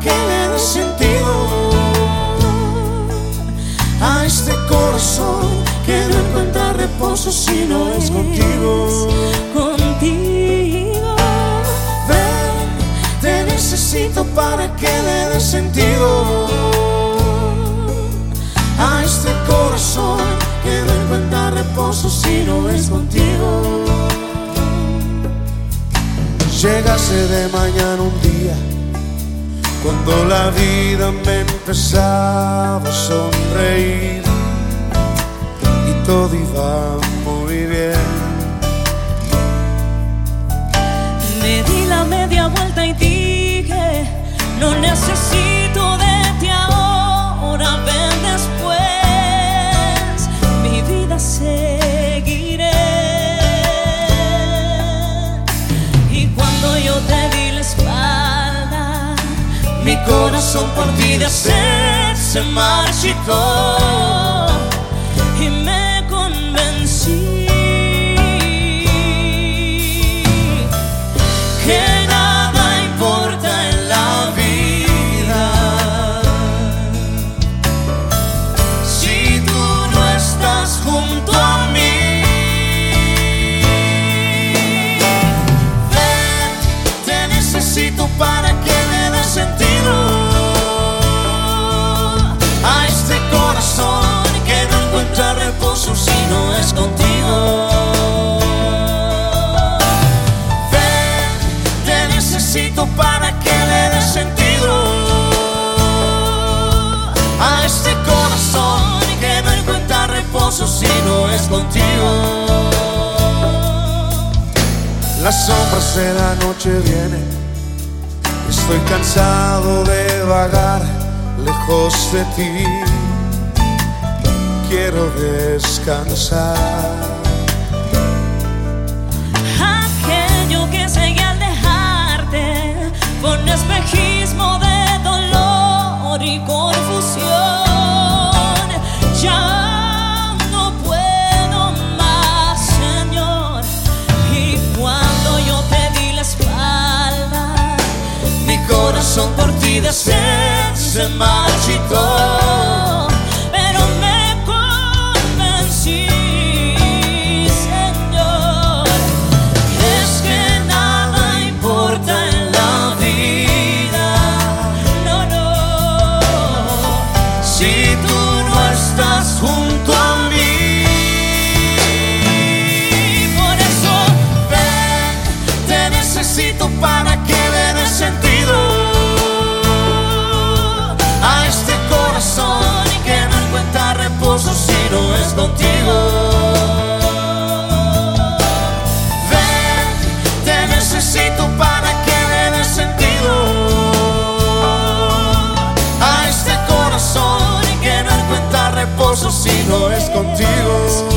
que le dé sentido a este corazón que no encuentra reposo si no es contigo. Contigo. Ven, te necesito para que le dé sentido a este corazón que no encuentra reposo si no es contigo. Llegase de mañana un día cuando la vida me empezaba a sonreír y todo iba muy bien. Me di la media vuelta y dije, no necesito de ti ahora, ven después, mi vida seguiré. Corazón por ti de hacer se marchitó. Contigo. Las sombras de la noche vienen, estoy cansado de vagar lejos de ti. Quiero descansar. Corazón por ti de sed se contigo. Ven, te necesito para que le des sentido a este corazón y que no encuentra reposo si no es contigo.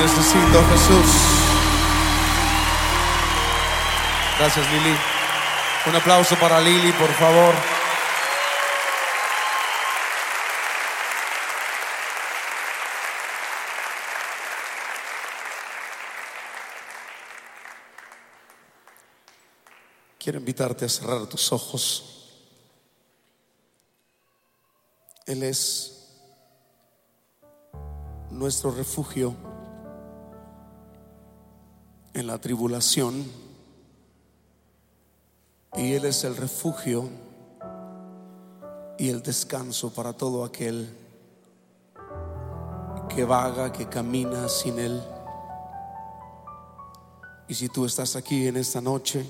Necesito Jesús. Gracias Lili. Un aplauso para Lili, por favor. Quiero invitarte a cerrar tus ojos. Él es nuestro refugio en la tribulación y Él es el refugio y el descanso para todo aquel que vaga, que camina sin Él. Y si tú estás aquí en esta noche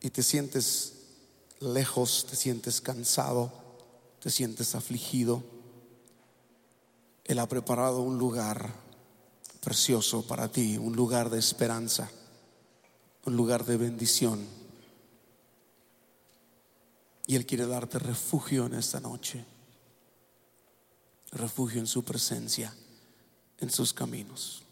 y te sientes lejos, te sientes cansado, te sientes afligido, Él ha preparado un lugar precioso para ti, un lugar de esperanza, un lugar de bendición. Y Él quiere darte refugio en esta noche, refugio en su presencia, en sus caminos.